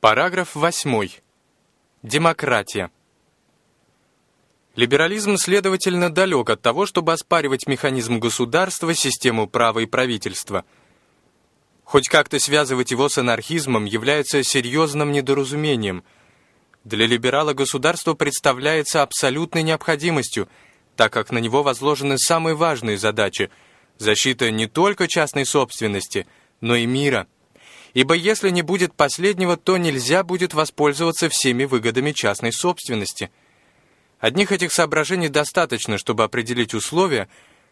Параграф 8. Демократия. Либерализм, следовательно, далек от того, чтобы оспаривать механизм государства, систему права и правительства. Хоть как-то связывать его с анархизмом является серьезным недоразумением. Для либерала государство представляется абсолютной необходимостью, так как на него возложены самые важные задачи – защита не только частной собственности, но и мира – ибо если не будет последнего, то нельзя будет воспользоваться всеми выгодами частной собственности. Одних этих соображений достаточно, чтобы определить условия,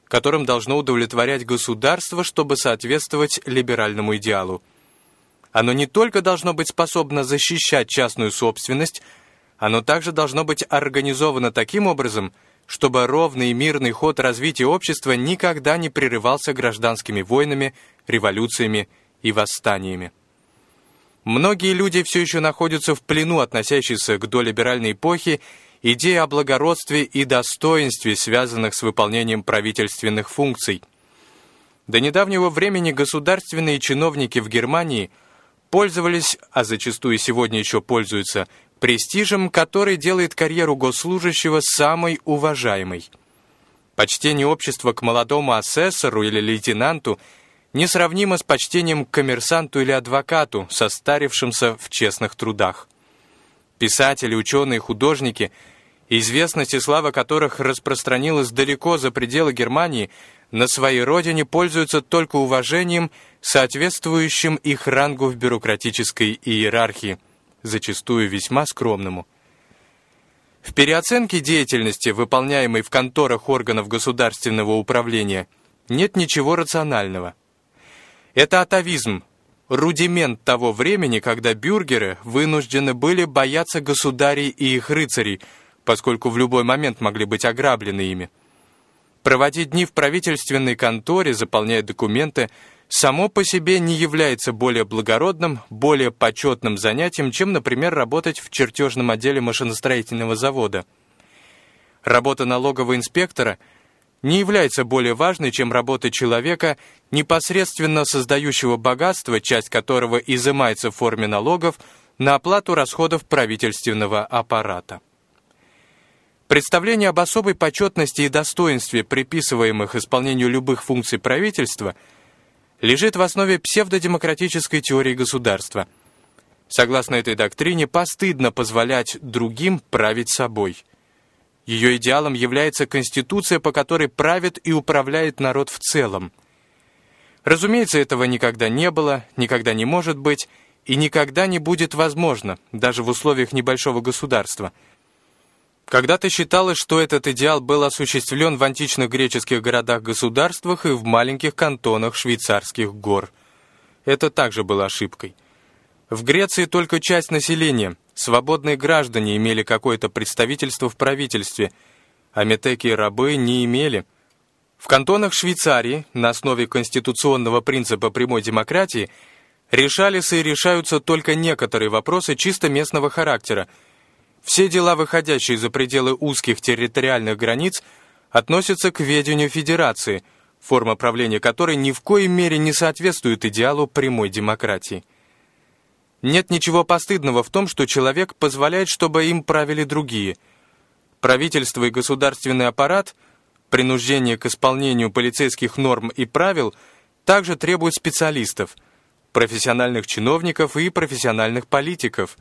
которым должно удовлетворять государство, чтобы соответствовать либеральному идеалу. Оно не только должно быть способно защищать частную собственность, оно также должно быть организовано таким образом, чтобы ровный и мирный ход развития общества никогда не прерывался гражданскими войнами, революциями и восстаниями. Многие люди все еще находятся в плену, относящейся к долиберальной эпохе, идеи о благородстве и достоинстве, связанных с выполнением правительственных функций. До недавнего времени государственные чиновники в Германии пользовались, а зачастую сегодня еще пользуются, престижем, который делает карьеру госслужащего самой уважаемой. Почтение общества к молодому асессору или лейтенанту – несравнимо с почтением к коммерсанту или адвокату, состарившимся в честных трудах. Писатели, ученые, художники, известность и слава которых распространилась далеко за пределы Германии, на своей родине пользуются только уважением, соответствующим их рангу в бюрократической иерархии, зачастую весьма скромному. В переоценке деятельности, выполняемой в конторах органов государственного управления, нет ничего рационального – это атовизм, рудимент того времени, когда бюргеры вынуждены были бояться государей и их рыцарей, поскольку в любой момент могли быть ограблены ими. Проводить дни в правительственной конторе, заполняя документы, само по себе не является более благородным, более почетным занятием, чем, например, работать в чертежном отделе машиностроительного завода. Работа налогового инспектора – не является более важной, чем работа человека, непосредственно создающего богатство, часть которого изымается в форме налогов, на оплату расходов правительственного аппарата. Представление об особой почетности и достоинстве, приписываемых исполнению любых функций правительства, лежит в основе псевдодемократической теории государства. Согласно этой доктрине, постыдно позволять другим править собой – ее идеалом является конституция, по которой правит и управляет народ в целом. Разумеется, этого никогда не было, никогда не может быть и никогда не будет возможно, даже в условиях небольшого государства. Когда-то считалось, что этот идеал был осуществлен в античных греческих городах-государствах и в маленьких кантонах швейцарских гор. Это также было ошибкой. В Греции только часть населения, свободные граждане, имели какое-то представительство в правительстве, а метеки и рабы не имели. В кантонах Швейцарии на основе конституционного принципа прямой демократии решались и решаются только некоторые вопросы чисто местного характера. Все дела, выходящие за пределы узких территориальных границ, относятся к ведению Федерации, форма правления которой ни в коей мере не соответствует идеалу прямой демократии. Нет ничего постыдного в том, что человек позволяет, чтобы им правили другие. Правительство и государственный аппарат, принуждение к исполнению полицейских норм и правил также требуют специалистов, профессиональных чиновников и профессиональных политиков.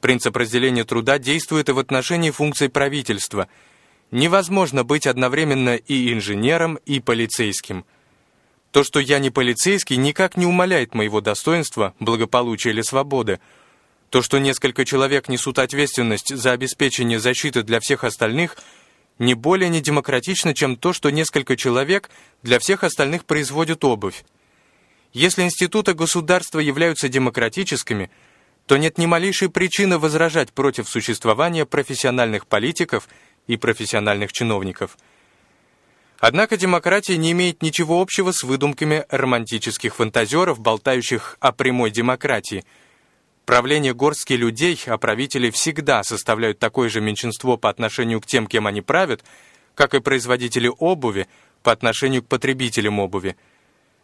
Принцип разделения труда действует и в отношении функций правительства. Невозможно быть одновременно и инженером, и полицейским – то, что я не полицейский, никак не умаляет моего достоинства, благополучия или свободы. То, что несколько человек несут ответственность за обеспечение защиты для всех остальных, не более недемократично, чем то, что несколько человек для всех остальных производят обувь. Если институты государства являются демократическими, то нет ни малейшей причины возражать против существования профессиональных политиков и профессиональных чиновников – Однако демократия не имеет ничего общего с выдумками романтических фантазеров, болтающих о прямой демократии. Правление горстки людей, а правители всегда составляют такое же меньшинство по отношению к тем, кем они правят, как и производители обуви по отношению к потребителям обуви.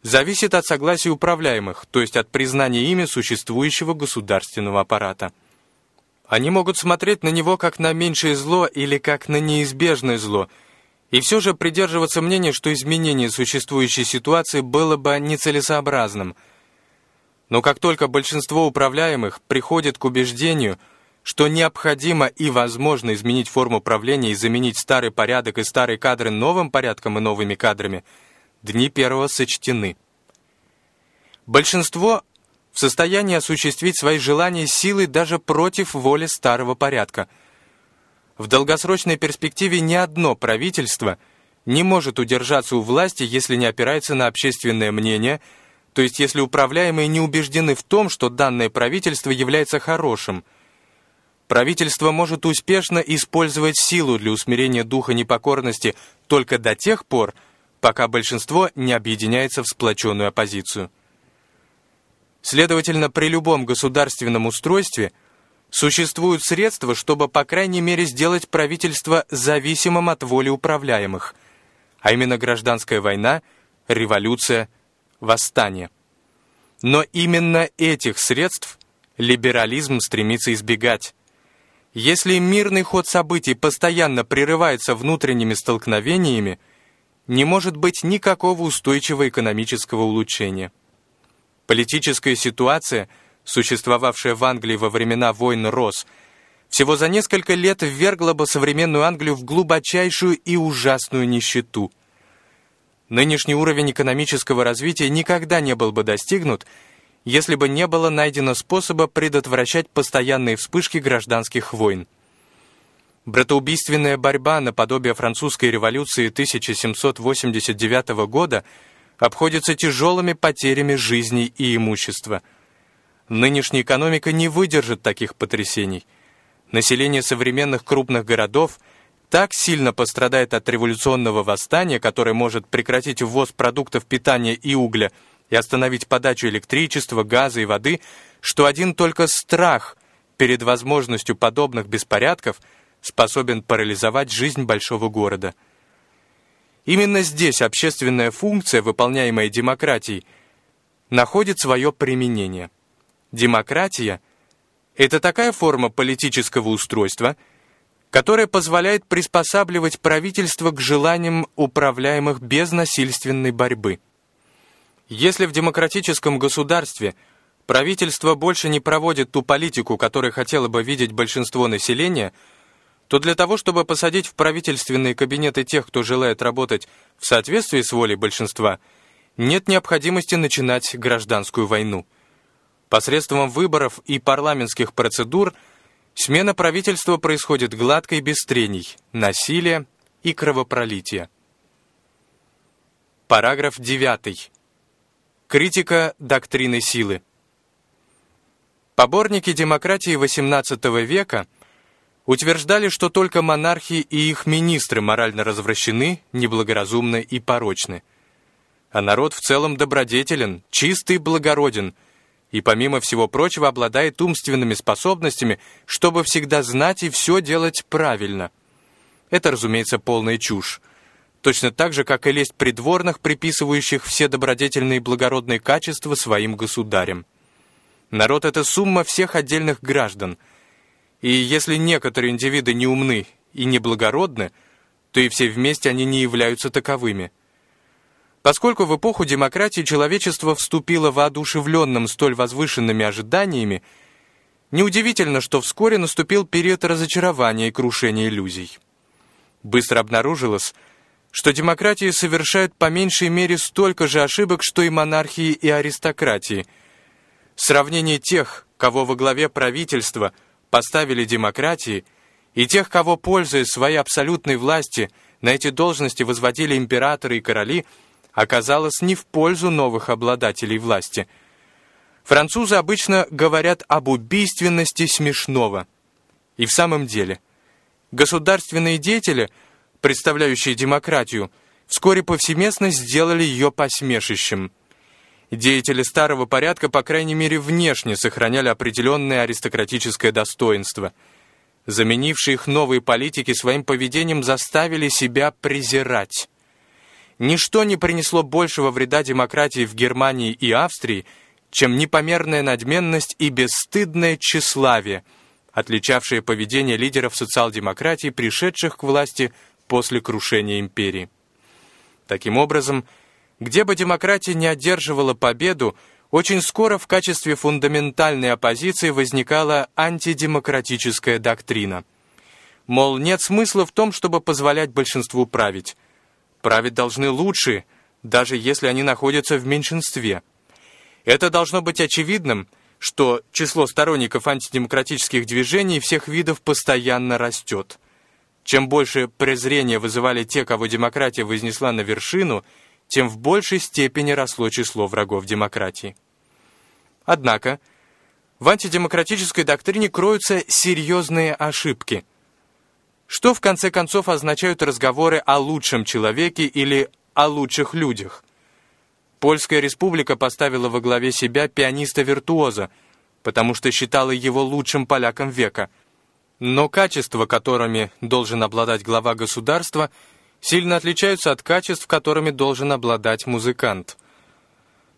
зависит от согласия управляемых, то есть от признания ими существующего государственного аппарата. Они могут смотреть на него как на меньшее зло или как на неизбежное зло, и все же придерживаться мнения, что изменение существующей ситуации было бы нецелесообразным. Но как только большинство управляемых приходит к убеждению, что необходимо и возможно изменить форму правления и заменить старый порядок и старые кадры новым порядком и новыми кадрами, дни первого сочтены. Большинство в состоянии осуществить свои желания силой даже против воли старого порядка. В долгосрочной перспективе ни одно правительство не может удержаться у власти, если не опирается на общественное мнение, то есть если управляемые не убеждены в том, что данное правительство является хорошим. Правительство может успешно использовать силу для усмирения духа непокорности только до тех пор, пока большинство не объединяется в сплоченную оппозицию. Следовательно, при любом государственном устройстве существуют средства, чтобы, по крайней мере, сделать правительство зависимым от воли управляемых, а именно гражданская война, революция, восстание. Но именно этих средств либерализм стремится избегать. Если мирный ход событий постоянно прерывается внутренними столкновениями, не может быть никакого устойчивого экономического улучшения. Политическая ситуация, существовавшая в Англии во времена войн Рос, всего за несколько лет ввергла бы современную Англию в глубочайшую и ужасную нищету. Нынешний уровень экономического развития никогда не был бы достигнут, если бы не было найдено способа предотвращать постоянные вспышки гражданских войн. Братоубийственная борьба наподобие французской революции 1789 года – обходится тяжелыми потерями жизней и имущества. Нынешняя экономика не выдержит таких потрясений. Население современных крупных городов так сильно пострадает от революционного восстания, которое может прекратить ввоз продуктов питания и угля и остановить подачу электричества, газа и воды, что один только страх перед возможностью подобных беспорядков способен парализовать жизнь большого города – Именно здесь общественная функция, выполняемая демократией, находит свое применение. Демократия – это такая форма политического устройства, которая позволяет приспосабливать правительство к желаниям управляемых без насильственной борьбы. Если в демократическом государстве правительство больше не проводит ту политику, которую хотело бы видеть большинство населения – то для того, чтобы посадить в правительственные кабинеты тех, кто желает работать в соответствии с волей большинства, нет необходимости начинать гражданскую войну. Посредством выборов и парламентских процедур смена правительства происходит гладко и без трений, насилия и кровопролития. Параграф 9. Критика доктрины силы. Поборники демократии XVIII века – утверждали, что только монархи и их министры морально развращены, неблагоразумны и порочны. А народ в целом добродетелен, чистый и благороден, и помимо всего прочего обладает умственными способностями, чтобы всегда знать и все делать правильно. Это, разумеется, полная чушь. Точно так же, как и лесть придворных, приписывающих все добродетельные и благородные качества своим государям. Народ — это сумма всех отдельных граждан — и если некоторые индивиды не умны и неблагородны, то и все вместе они не являются таковыми. Поскольку в эпоху демократии человечество вступило воодушевленным столь возвышенными ожиданиями, неудивительно, что вскоре наступил период разочарования и крушения иллюзий. Быстро обнаружилось, что демократии совершают по меньшей мере столько же ошибок, что и монархии и аристократии. Сравнение тех, кого во главе правительства – поставили демократии, и тех, кого, пользуясь своей абсолютной власти, на эти должности возводили императоры и короли, оказалось не в пользу новых обладателей власти. Французы обычно говорят об убийственности смешного. И в самом деле, государственные деятели, представляющие демократию, вскоре повсеместно сделали ее посмешищем – Деятели старого порядка, по крайней мере, внешне сохраняли определенное аристократическое достоинство. Заменившие их новые политики своим поведением заставили себя презирать. Ничто не принесло большего вреда демократии в Германии и Австрии, чем непомерная надменность и бесстыдное тщеславие, отличавшие поведение лидеров социал-демократии, пришедших к власти после крушения империи. Таким образом, где бы демократия не одерживала победу, очень скоро в качестве фундаментальной оппозиции возникала антидемократическая доктрина. Мол, нет смысла в том, чтобы позволять большинству править. Править должны лучшие, даже если они находятся в меньшинстве. Это должно быть очевидным, что число сторонников антидемократических движений всех видов постоянно растет. Чем больше презрения вызывали те, кого демократия вознесла на вершину – тем в большей степени росло число врагов демократии. Однако, в антидемократической доктрине кроются серьезные ошибки. Что в конце концов означают разговоры о лучшем человеке или о лучших людях? Польская республика поставила во главе себя пианиста-виртуоза, потому что считала его лучшим поляком века. Но качества, которыми должен обладать глава государства – сильно отличаются от качеств, которыми должен обладать музыкант.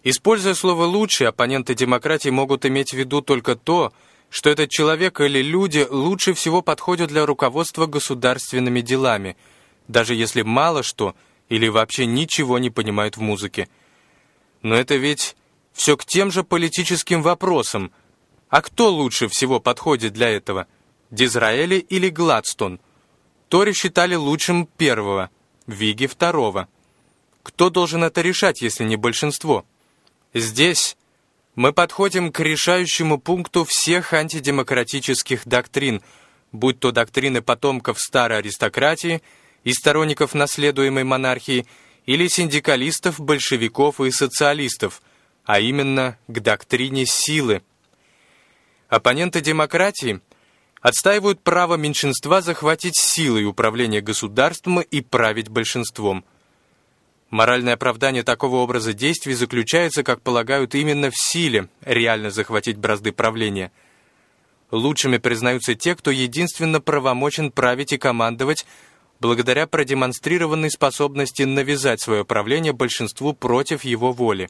Используя слово «лучший», оппоненты демократии могут иметь в виду только то, что этот человек или люди лучше всего подходят для руководства государственными делами, даже если мало что или вообще ничего не понимают в музыке. Но это ведь все к тем же политическим вопросам. А кто лучше всего подходит для этого? Дизраэли или Гладстон? Тори считали лучшим первого, Виги второго. Кто должен это решать, если не большинство? Здесь мы подходим к решающему пункту всех антидемократических доктрин, будь то доктрины потомков старой аристократии и сторонников наследуемой монархии, или синдикалистов, большевиков и социалистов, а именно к доктрине силы. Оппоненты демократии отстаивают право меньшинства захватить силой управление государством и править большинством. Моральное оправдание такого образа действий заключается, как полагают, именно в силе реально захватить бразды правления. Лучшими признаются те, кто единственно правомочен править и командовать, благодаря продемонстрированной способности навязать свое правление большинству против его воли.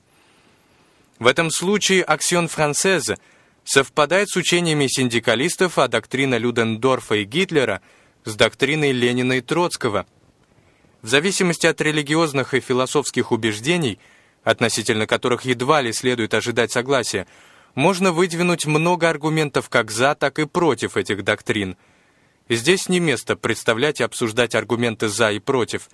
В этом случае аксион францеза – совпадает с учениями синдикалистов, а доктрина Людендорфа и Гитлера с доктриной Ленина и Троцкого. В зависимости от религиозных и философских убеждений, относительно которых едва ли следует ожидать согласия, можно выдвинуть много аргументов как за, так и против этих доктрин. Здесь не место представлять и обсуждать аргументы «за» и «против»,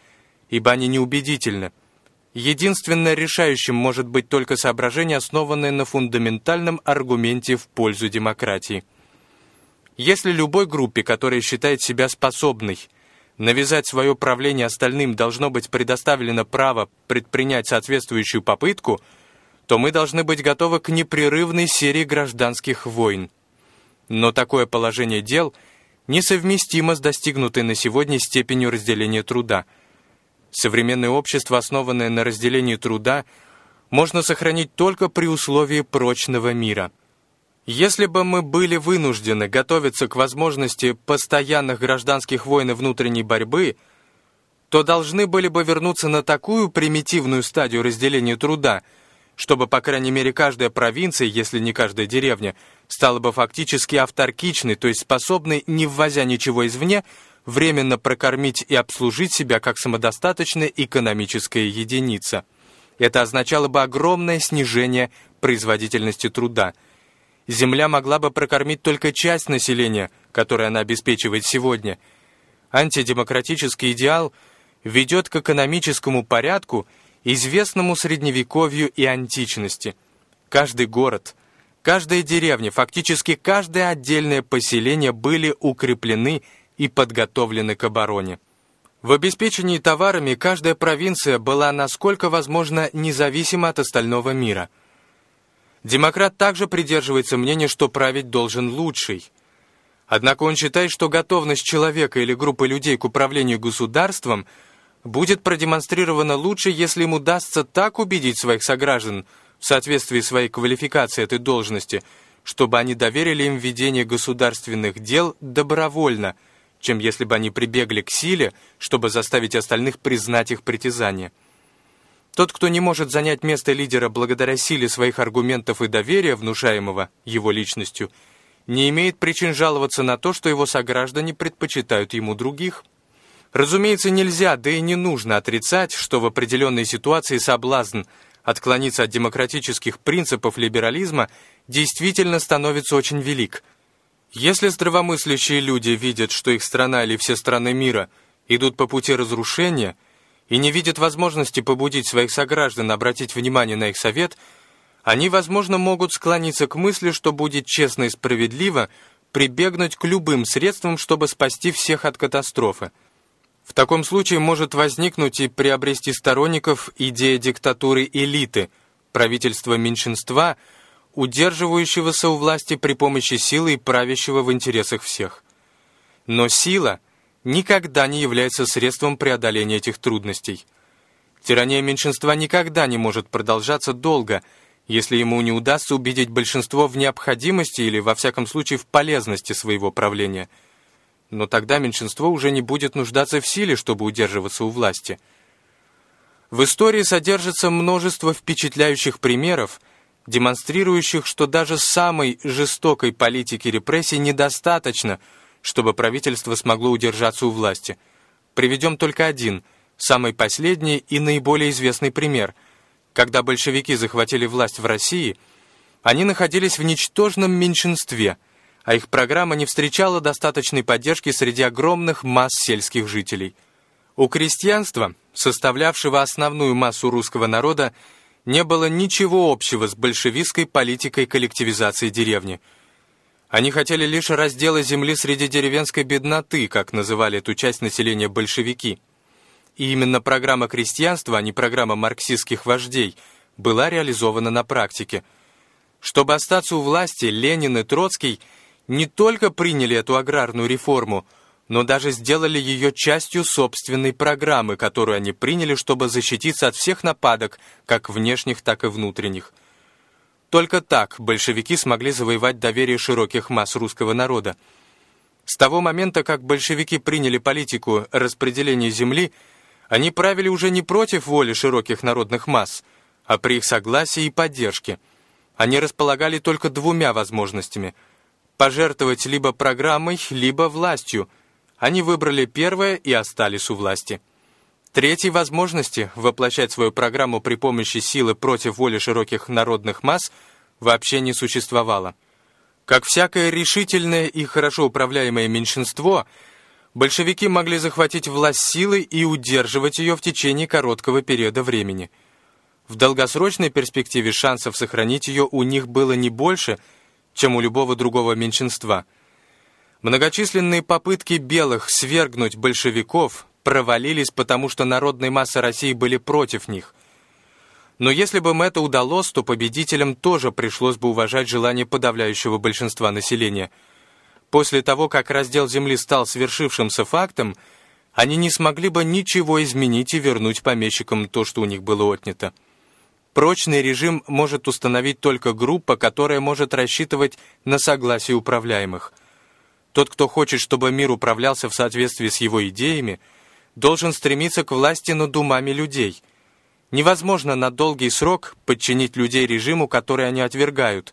ибо они неубедительны – Единственно решающим может быть только соображение, основанное на фундаментальном аргументе в пользу демократии. Если любой группе, которая считает себя способной навязать свое правление остальным, должно быть предоставлено право предпринять соответствующую попытку, то мы должны быть готовы к непрерывной серии гражданских войн. Но такое положение дел несовместимо с достигнутой на сегодня степенью разделения труда – Современное общество, основанное на разделении труда, можно сохранить только при условии прочного мира. Если бы мы были вынуждены готовиться к возможности постоянных гражданских войн и внутренней борьбы, то должны были бы вернуться на такую примитивную стадию разделения труда, чтобы, по крайней мере, каждая провинция, если не каждая деревня, стала бы фактически авторкичной, то есть способной, не ввозя ничего извне, временно прокормить и обслужить себя как самодостаточная экономическая единица. Это означало бы огромное снижение производительности труда. Земля могла бы прокормить только часть населения, которое она обеспечивает сегодня. Антидемократический идеал ведет к экономическому порядку, известному средневековью и античности. Каждый город, каждая деревня, фактически каждое отдельное поселение были укреплены и подготовлены к обороне. В обеспечении товарами каждая провинция была насколько возможно независима от остального мира. Демократ также придерживается мнения, что править должен лучший. Однако он считает, что готовность человека или группы людей к управлению государством будет продемонстрирована лучше, если ему удастся так убедить своих сограждан в соответствии своей квалификации этой должности, чтобы они доверили им ведение государственных дел добровольно – чем если бы они прибегли к силе, чтобы заставить остальных признать их притязания. Тот, кто не может занять место лидера благодаря силе своих аргументов и доверия, внушаемого его личностью, не имеет причин жаловаться на то, что его сограждане предпочитают ему других. Разумеется, нельзя, да и не нужно отрицать, что в определенной ситуации соблазн отклониться от демократических принципов либерализма действительно становится очень велик. Если здравомыслящие люди видят, что их страна или все страны мира идут по пути разрушения – и не видят возможности побудить своих сограждан обратить внимание на их совет, они, возможно, могут склониться к мысли, что будет честно и справедливо прибегнуть к любым средствам, чтобы спасти всех от катастрофы. В таком случае может возникнуть и приобрести сторонников идея диктатуры элиты, правительства меньшинства, удерживающегося у власти при помощи силы и правящего в интересах всех. Но сила — никогда не является средством преодоления этих трудностей. Тирания меньшинства никогда не может продолжаться долго, если ему не удастся убедить большинство в необходимости или, во всяком случае, в полезности своего правления. Но тогда меньшинство уже не будет нуждаться в силе, чтобы удерживаться у власти. В истории содержится множество впечатляющих примеров, демонстрирующих, что даже самой жестокой политики репрессий недостаточно – чтобы правительство смогло удержаться у власти. Приведем только один, самый последний и наиболее известный пример. Когда большевики захватили власть в России, они находились в ничтожном меньшинстве, а их программа не встречала достаточной поддержки среди огромных масс сельских жителей. У крестьянства, составлявшего основную массу русского народа, не было ничего общего с большевистской политикой коллективизации деревни – они хотели лишь раздела земли среди деревенской бедноты, как называли эту часть населения большевики. И именно программа крестьянства, а не программа марксистских вождей, была реализована на практике. Чтобы остаться у власти, Ленин и Троцкий не только приняли эту аграрную реформу, но даже сделали ее частью собственной программы, которую они приняли, чтобы защититься от всех нападок, как внешних, так и внутренних – только так большевики смогли завоевать доверие широких масс русского народа. С того момента, как большевики приняли политику распределения земли, они правили уже не против воли широких народных масс, а при их согласии и поддержке. Они располагали только двумя возможностями – пожертвовать либо программой, либо властью. Они выбрали первое и остались у власти. Третьей возможности воплощать свою программу при помощи силы против воли широких народных масс вообще не существовало. Как всякое решительное и хорошо управляемое меньшинство, большевики могли захватить власть силой и удерживать ее в течение короткого периода времени. В долгосрочной перспективе шансов сохранить ее у них было не больше, чем у любого другого меньшинства. Многочисленные попытки белых свергнуть большевиков провалились, потому что народные массы России были против них. Но если бы им это удалось, то победителям тоже пришлось бы уважать желание подавляющего большинства населения. После того, как раздел земли стал свершившимся фактом, они не смогли бы ничего изменить и вернуть помещикам то, что у них было отнято. Прочный режим может установить только группа, которая может рассчитывать на согласие управляемых. Тот, кто хочет, чтобы мир управлялся в соответствии с его идеями – должен стремиться к власти над умами людей. Невозможно на долгий срок подчинить людей режиму, который они отвергают.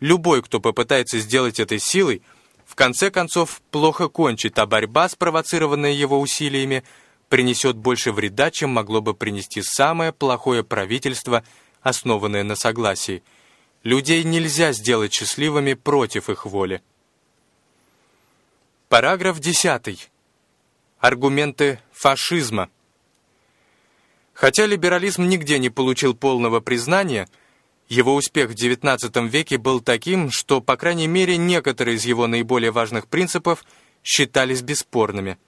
Любой, кто попытается сделать это силой, в конце концов плохо кончит, а борьба, спровоцированная его усилиями, принесет больше вреда, чем могло бы принести самое плохое правительство, основанное на согласии. Людей нельзя сделать счастливыми против их воли. Параграф 10. Аргументы фашизма. Хотя либерализм нигде не получил полного признания, его успех в XIX веке был таким, что, по крайней мере, некоторые из его наиболее важных принципов считались бесспорными.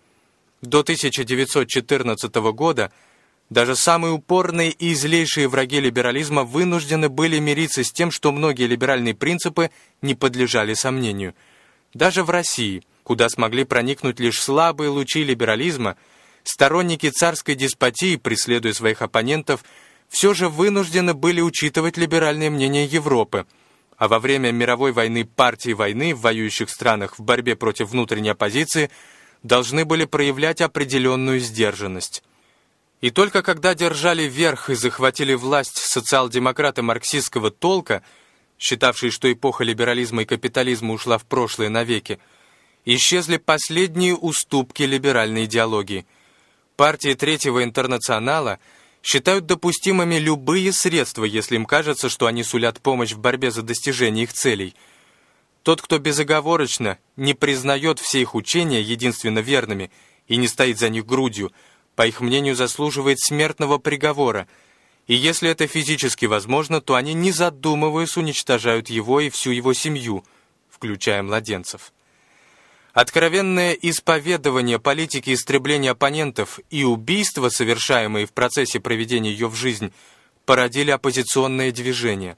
До 1914 года даже самые упорные и злейшие враги либерализма вынуждены были мириться с тем, что многие либеральные принципы не подлежали сомнению. Даже в России – куда смогли проникнуть лишь слабые лучи либерализма, сторонники царской деспотии, преследуя своих оппонентов, все же вынуждены были учитывать либеральное мнение Европы, а во время мировой войны партии войны в воюющих странах в борьбе против внутренней оппозиции должны были проявлять определенную сдержанность. И только когда держали верх и захватили власть социал-демократы марксистского толка, считавшие, что эпоха либерализма и капитализма ушла в прошлое навеки, исчезли последние уступки либеральной идеологии. Партии Третьего Интернационала считают допустимыми любые средства, если им кажется, что они сулят помощь в борьбе за достижение их целей. Тот, кто безоговорочно не признает все их учения единственно верными и не стоит за них грудью, по их мнению, заслуживает смертного приговора, и если это физически возможно, то они, не задумываясь, уничтожают его и всю его семью, включая младенцев. Откровенное исповедование политики истребления оппонентов и убийства, совершаемые в процессе проведения ее в жизнь, породили оппозиционное движение.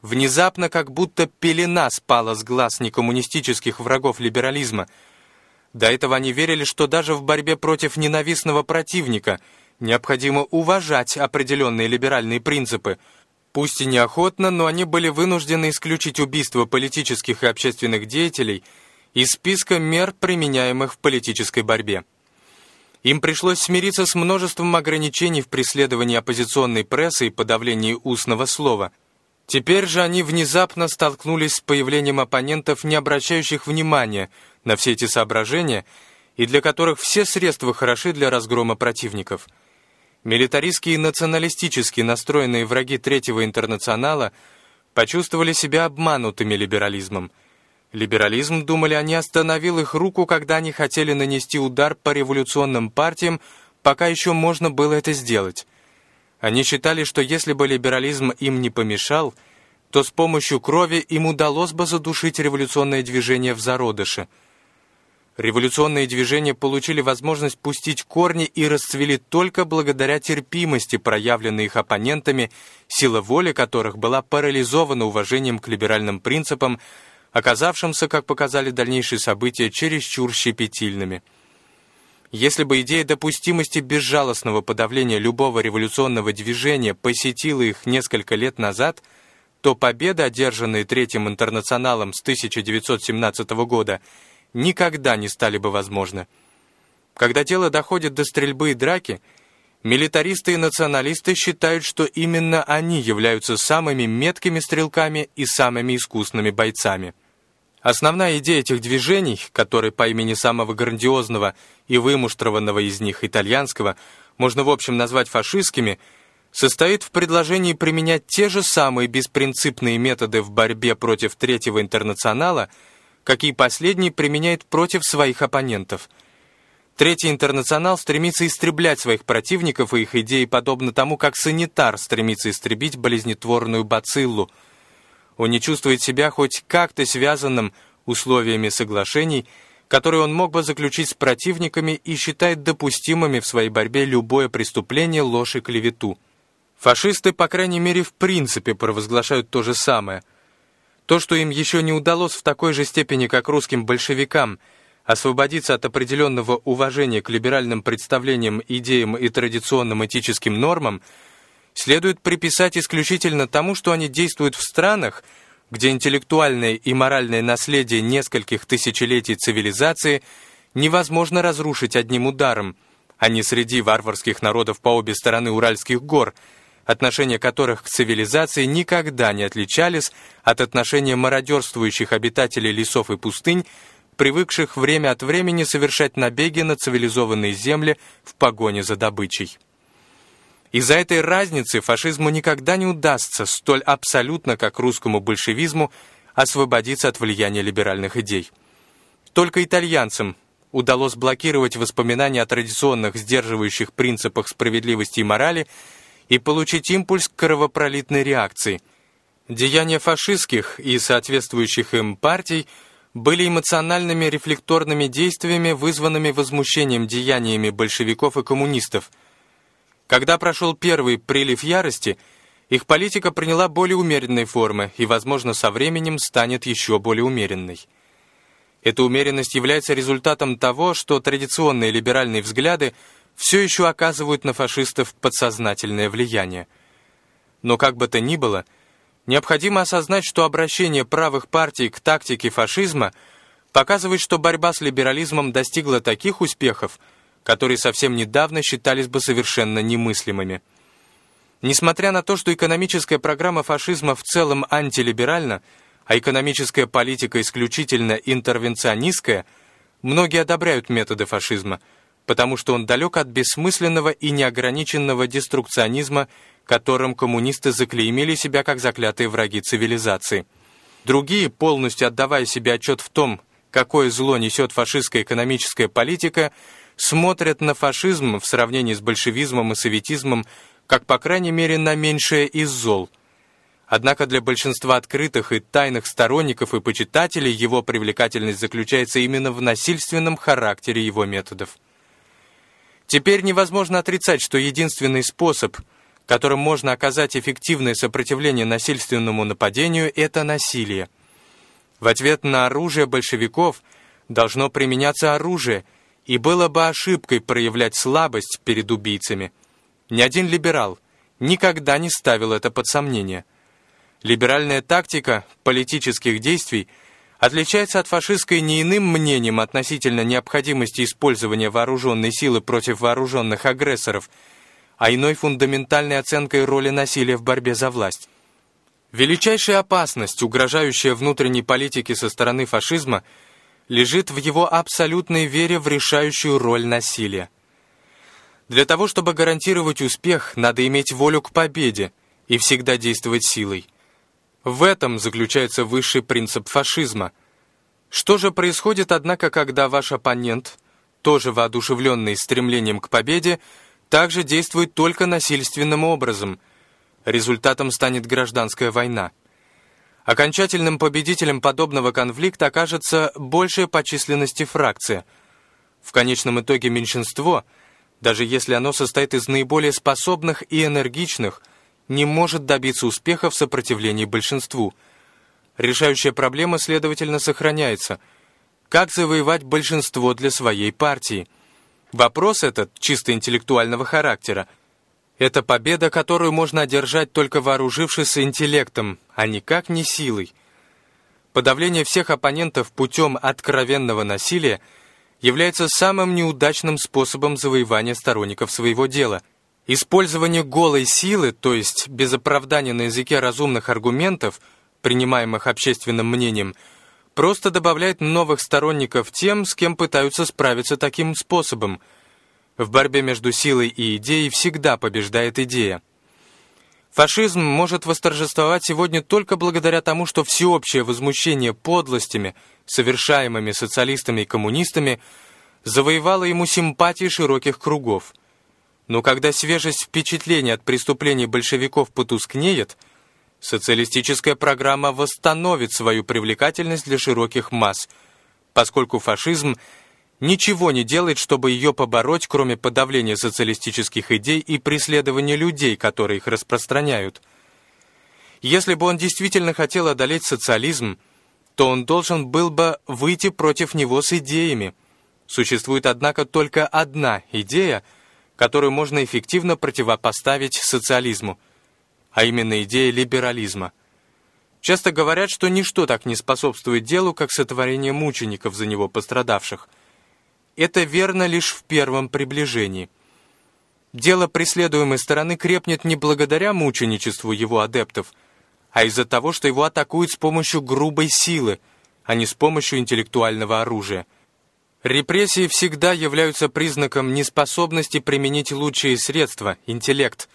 Внезапно, как будто пелена спала с глаз некоммунистических врагов либерализма. До этого они верили, что даже в борьбе против ненавистного противника необходимо уважать определенные либеральные принципы. Пусть и неохотно, но они были вынуждены исключить убийство политических и общественных деятелей – из списка мер, применяемых в политической борьбе. Им пришлось смириться с множеством ограничений в преследовании оппозиционной прессы и подавлении устного слова. Теперь же они внезапно столкнулись с появлением оппонентов, не обращающих внимания на все эти соображения и для которых все средства хороши для разгрома противников. Милитаристские и националистически настроенные враги Третьего интернационала почувствовали себя обманутыми либерализмом – Либерализм, думали они, остановил их руку, когда они хотели нанести удар по революционным партиям, пока еще можно было это сделать. Они считали, что если бы либерализм им не помешал, то с помощью крови им удалось бы задушить революционное движение в зародыше. Революционные движения получили возможность пустить корни и расцвели только благодаря терпимости, проявленной их оппонентами, сила воли которых была парализована уважением к либеральным принципам, оказавшимся, как показали дальнейшие события, чересчур щепетильными. Если бы идея допустимости безжалостного подавления любого революционного движения посетила их несколько лет назад, то победы, одержанные Третьим интернационалом с 1917 года, никогда не стали бы возможны. Когда дело доходит до стрельбы и драки, милитаристы и националисты считают, что именно они являются самыми меткими стрелками и самыми искусными бойцами. Основная идея этих движений, которые по имени самого грандиозного и вымуштрованного из них итальянского можно в общем назвать фашистскими, состоит в предложении применять те же самые беспринципные методы в борьбе против Третьего интернационала, какие последний применяет против своих оппонентов. Третий интернационал стремится истреблять своих противников и их идеи подобно тому, как санитар стремится истребить болезнетворную бациллу – он не чувствует себя хоть как-то связанным условиями соглашений, которые он мог бы заключить с противниками и считает допустимыми в своей борьбе любое преступление, ложь и клевету. Фашисты, по крайней мере, в принципе провозглашают то же самое. То, что им еще не удалось в такой же степени, как русским большевикам, освободиться от определенного уважения к либеральным представлениям, идеям и традиционным этическим нормам – следует приписать исключительно тому, что они действуют в странах, где интеллектуальное и моральное наследие нескольких тысячелетий цивилизации невозможно разрушить одним ударом, а не среди варварских народов по обе стороны Уральских гор, отношения которых к цивилизации никогда не отличались от отношения мародерствующих обитателей лесов и пустынь, привыкших время от времени совершать набеги на цивилизованные земли в погоне за добычей. Из-за этой разницы фашизму никогда не удастся столь абсолютно, как русскому большевизму, освободиться от влияния либеральных идей. Только итальянцам удалось блокировать воспоминания о традиционных сдерживающих принципах справедливости и морали и получить импульс к кровопролитной реакции. Деяния фашистских и соответствующих им партий были эмоциональными рефлекторными действиями, вызванными возмущением деяниями большевиков и коммунистов – когда прошел первый прилив ярости, их политика приняла более умеренные формы и, возможно, со временем станет еще более умеренной. Эта умеренность является результатом того, что традиционные либеральные взгляды все еще оказывают на фашистов подсознательное влияние. Но как бы то ни было, необходимо осознать, что обращение правых партий к тактике фашизма показывает, что борьба с либерализмом достигла таких успехов, которые совсем недавно считались бы совершенно немыслимыми. Несмотря на то, что экономическая программа фашизма в целом антилиберальна, а экономическая политика исключительно интервенционистская, многие одобряют методы фашизма, потому что он далек от бессмысленного и неограниченного деструкционизма, которым коммунисты заклеймили себя как заклятые враги цивилизации. Другие, полностью отдавая себе отчет в том, какое зло несет фашистская экономическая политика, смотрят на фашизм в сравнении с большевизмом и советизмом как, по крайней мере, на меньшее из зол. Однако для большинства открытых и тайных сторонников и почитателей его привлекательность заключается именно в насильственном характере его методов. Теперь невозможно отрицать, что единственный способ, которым можно оказать эффективное сопротивление насильственному нападению, это насилие. В ответ на оружие большевиков должно применяться оружие – и было бы ошибкой проявлять слабость перед убийцами. Ни один либерал никогда не ставил это под сомнение. Либеральная тактика политических действий отличается от фашистской не иным мнением относительно необходимости использования вооруженной силы против вооруженных агрессоров, а иной фундаментальной оценкой роли насилия в борьбе за власть. Величайшая опасность, угрожающая внутренней политике со стороны фашизма – лежит в его абсолютной вере в решающую роль насилия. Для того, чтобы гарантировать успех, надо иметь волю к победе и всегда действовать силой. В этом заключается высший принцип фашизма. Что же происходит, однако, когда ваш оппонент, тоже воодушевленный стремлением к победе, также действует только насильственным образом? Результатом станет гражданская война. Окончательным победителем подобного конфликта окажется большая по численности фракция. В конечном итоге меньшинство, даже если оно состоит из наиболее способных и энергичных, не может добиться успеха в сопротивлении большинству. Решающая проблема, следовательно, сохраняется. Как завоевать большинство для своей партии? Вопрос этот, чисто интеллектуального характера, это победа, которую можно одержать только вооружившись интеллектом, а никак не силой. Подавление всех оппонентов путем откровенного насилия является самым неудачным способом завоевания сторонников своего дела. Использование голой силы, то есть без оправдания на языке разумных аргументов, принимаемых общественным мнением, просто добавляет новых сторонников тем, с кем пытаются справиться таким способом – в борьбе между силой и идеей всегда побеждает идея. Фашизм может восторжествовать сегодня только благодаря тому, что всеобщее возмущение подлостями, совершаемыми социалистами и коммунистами, завоевало ему симпатии широких кругов. Но когда свежесть впечатлений от преступлений большевиков потускнеет, социалистическая программа восстановит свою привлекательность для широких масс, поскольку фашизм – ничего не делает, чтобы ее побороть, кроме подавления социалистических идей и преследования людей, которые их распространяют. Если бы он действительно хотел одолеть социализм, то он должен был бы выйти против него с идеями. Существует, однако, только одна идея, которую можно эффективно противопоставить социализму, а именно идея либерализма. Часто говорят, что ничто так не способствует делу, как сотворение мучеников за него пострадавших – это верно лишь в первом приближении. Дело преследуемой стороны крепнет не благодаря мученичеству его адептов, а из-за того, что его атакуют с помощью грубой силы, а не с помощью интеллектуального оружия. Репрессии всегда являются признаком неспособности применить лучшие средства, интеллект.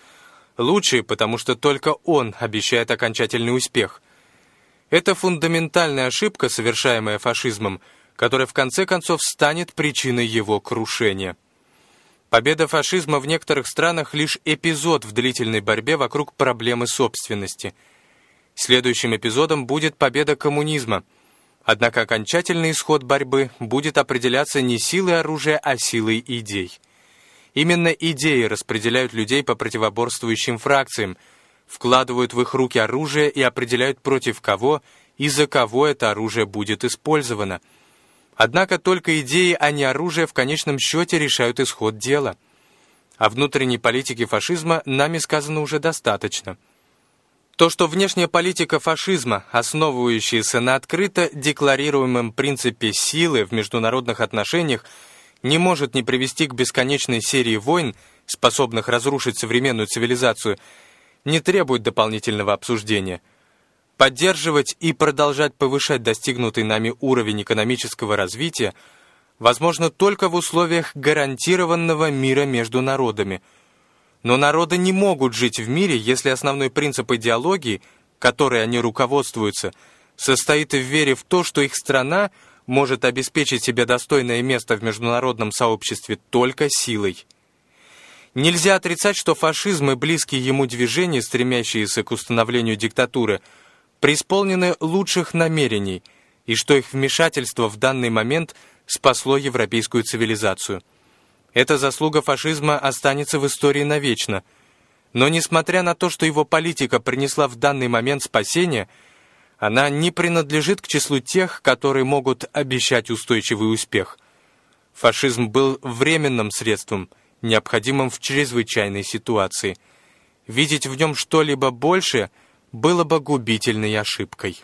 Лучшие, потому что только он обещает окончательный успех. Это фундаментальная ошибка, совершаемая фашизмом – которая в конце концов станет причиной его крушения. Победа фашизма в некоторых странах лишь эпизод в длительной борьбе вокруг проблемы собственности. Следующим эпизодом будет победа коммунизма. Однако окончательный исход борьбы будет определяться не силой оружия, а силой идей. Именно идеи распределяют людей по противоборствующим фракциям, вкладывают в их руки оружие и определяют против кого и за кого это оружие будет использовано – Однако только идеи, а не оружие в конечном счете решают исход дела. О внутренней политике фашизма нами сказано уже достаточно. То, что внешняя политика фашизма, основывающаяся на открыто декларируемом принципе силы в международных отношениях, не может не привести к бесконечной серии войн, способных разрушить современную цивилизацию, не требует дополнительного обсуждения. Поддерживать и продолжать повышать достигнутый нами уровень экономического развития возможно только в условиях гарантированного мира между народами. Но народы не могут жить в мире, если основной принцип идеологии, которой они руководствуются, состоит в вере в то, что их страна может обеспечить себе достойное место в международном сообществе только силой. Нельзя отрицать, что фашизм и близкие ему движения, стремящиеся к установлению диктатуры, преисполнены лучших намерений, и что их вмешательство в данный момент спасло европейскую цивилизацию. Эта заслуга фашизма останется в истории навечно. Но несмотря на то, что его политика принесла в данный момент спасение – она не принадлежит к числу тех, которые могут обещать устойчивый успех. Фашизм был временным средством, необходимым в чрезвычайной ситуации. Видеть в нем что-либо большее было бы губительной ошибкой.